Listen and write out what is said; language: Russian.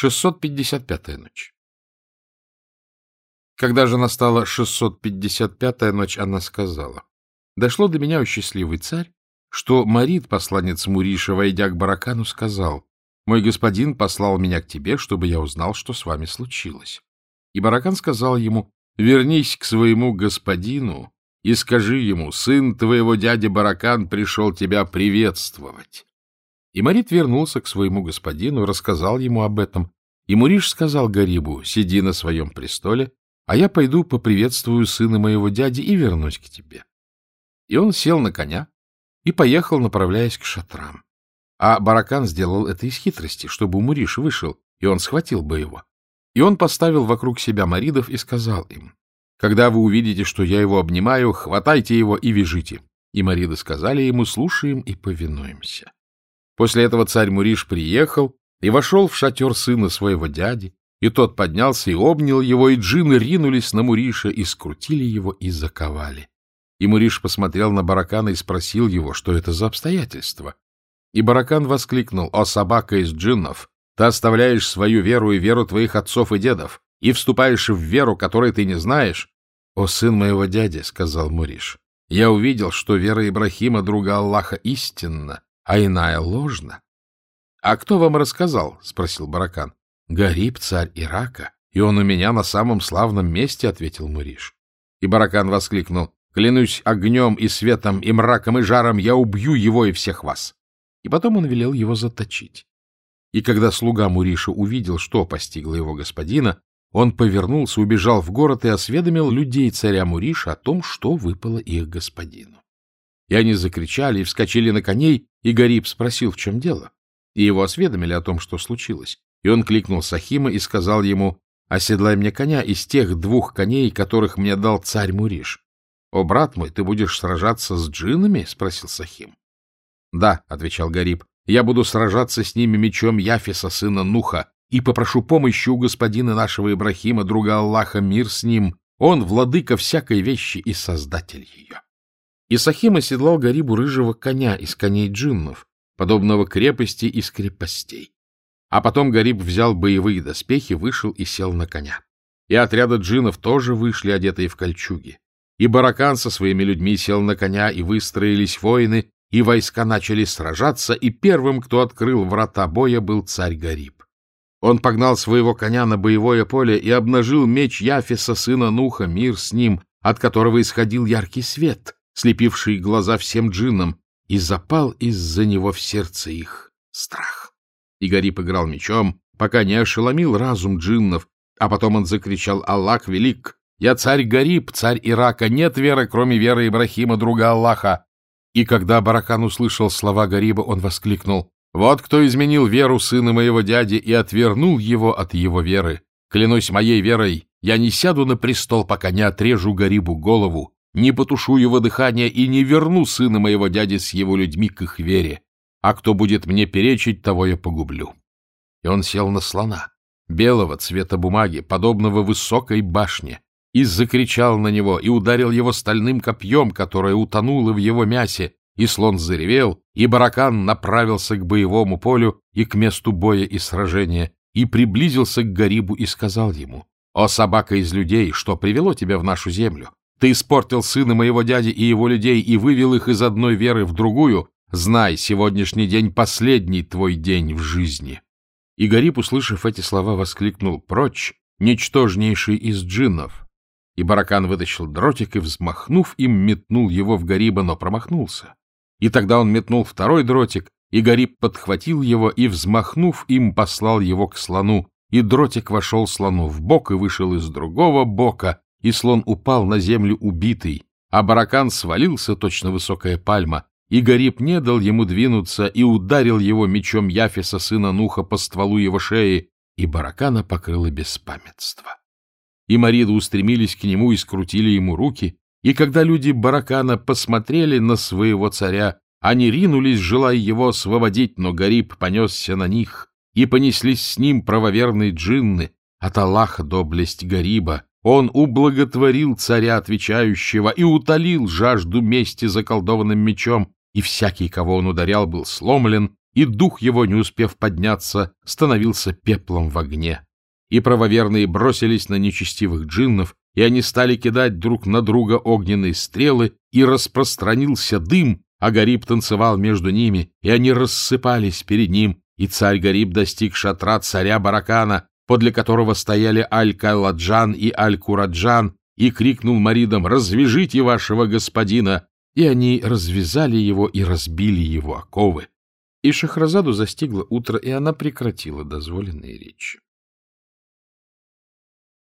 655-я ночь. Когда же настала 655-я ночь, она сказала, «Дошло до меня, о счастливый царь, что Марит, посланец Муриша, войдя к Баракану, сказал, «Мой господин послал меня к тебе, чтобы я узнал, что с вами случилось». И Баракан сказал ему, «Вернись к своему господину и скажи ему, сын твоего дяди Баракан пришел тебя приветствовать». И Марит вернулся к своему господину, рассказал ему об этом. И Муриш сказал Гарибу, сиди на своем престоле, а я пойду поприветствую сына моего дяди и вернусь к тебе. И он сел на коня и поехал, направляясь к шатрам. А Баракан сделал это из хитрости, чтобы Муриш вышел, и он схватил бы его. И он поставил вокруг себя маридов и сказал им, «Когда вы увидите, что я его обнимаю, хватайте его и вяжите». И мариды сказали ему, «Слушаем и повинуемся». После этого царь Муриш приехал и вошел в шатер сына своего дяди, и тот поднялся и обнял его, и джины ринулись на Муриша и скрутили его и заковали. И Муриш посмотрел на Баракана и спросил его, что это за обстоятельства. И Баракан воскликнул, «О, собака из джиннов, ты оставляешь свою веру и веру твоих отцов и дедов, и вступаешь в веру, которой ты не знаешь». «О, сын моего дяди», — сказал Муриш, — «я увидел, что вера Ибрахима, друга Аллаха, истинна, а иная ложна. — А кто вам рассказал? — спросил Баракан. — Гариб, царь Ирака, и он у меня на самом славном месте, — ответил Муриш. И Баракан воскликнул. — Клянусь огнем и светом, и мраком, и жаром, я убью его и всех вас. И потом он велел его заточить. И когда слуга Муриша увидел, что постигло его господина, он повернулся, убежал в город и осведомил людей царя Муриша о том, что выпало их господину. И они закричали и вскочили на коней, и Гариб спросил, в чем дело. И его осведомили о том, что случилось. И он кликнул Сахима и сказал ему, «Оседлай мне коня из тех двух коней, которых мне дал царь Муриш». «О, брат мой, ты будешь сражаться с джинами?» — спросил Сахим. «Да», — отвечал Гариб, — «я буду сражаться с ними мечом Яфиса, сына Нуха, и попрошу помощи у господина нашего Ибрахима, друга Аллаха, мир с ним. Он владыка всякой вещи и создатель ее». Исахим оседлал Гарибу рыжего коня из коней джиннов, подобного крепости из крепостей. А потом Гариб взял боевые доспехи, вышел и сел на коня. И отряда джинов тоже вышли, одетые в кольчуги. И Баракан со своими людьми сел на коня, и выстроились воины, и войска начали сражаться, и первым, кто открыл врата боя, был царь Гариб. Он погнал своего коня на боевое поле и обнажил меч Яфиса, сына Нуха, мир с ним, от которого исходил яркий свет — слепивший глаза всем джиннам, и запал из-за него в сердце их страх. И Гариб играл мечом, пока не ошеломил разум джиннов, а потом он закричал «Аллах велик! Я царь Гариб, царь Ирака, нет веры, кроме веры Ибрахима, друга Аллаха!» И когда Баракан услышал слова Гариба, он воскликнул «Вот кто изменил веру сына моего дяди и отвернул его от его веры! Клянусь моей верой, я не сяду на престол, пока не отрежу Гарибу голову, не потушу его дыхание и не верну сына моего дяди с его людьми к их вере, а кто будет мне перечить, того я погублю. И он сел на слона, белого цвета бумаги, подобного высокой башне, и закричал на него, и ударил его стальным копьем, которое утонуло в его мясе, и слон заревел, и баракан направился к боевому полю и к месту боя и сражения, и приблизился к Гарибу и сказал ему, «О, собака из людей, что привело тебя в нашу землю? Ты испортил сына моего дяди и его людей и вывел их из одной веры в другую. Знай, сегодняшний день — последний твой день в жизни. И Гариб, услышав эти слова, воскликнул «Прочь, ничтожнейший из джиннов!» И Баракан вытащил дротик и, взмахнув им, метнул его в Гариба, но промахнулся. И тогда он метнул второй дротик, и Гариб подхватил его и, взмахнув им, послал его к слону, и дротик вошел слону в бок и вышел из другого бока, и слон упал на землю убитый, а баракан свалился, точно высокая пальма, и Гариб не дал ему двинуться и ударил его мечом Яфиса, сына Нуха, по стволу его шеи, и баракана покрыло беспамятство. И Мариды устремились к нему и скрутили ему руки, и когда люди баракана посмотрели на своего царя, они ринулись, желая его освободить, но Гариб понесся на них, и понеслись с ним правоверные джинны, от Аллаха доблесть Гариба, он ублаготворил царя отвечающего и утолил жажду мести заколдованным мечом, и всякий, кого он ударял, был сломлен, и дух его, не успев подняться, становился пеплом в огне. И правоверные бросились на нечестивых джиннов, и они стали кидать друг на друга огненные стрелы, и распространился дым, а Гариб танцевал между ними, и они рассыпались перед ним, и царь Гариб достиг шатра царя Баракана, подле которого стояли Аль-Каладжан и Аль-Кураджан, и крикнул Маридам «Развяжите вашего господина!» И они развязали его и разбили его оковы. И Шахразаду застигло утро, и она прекратила дозволенные речи.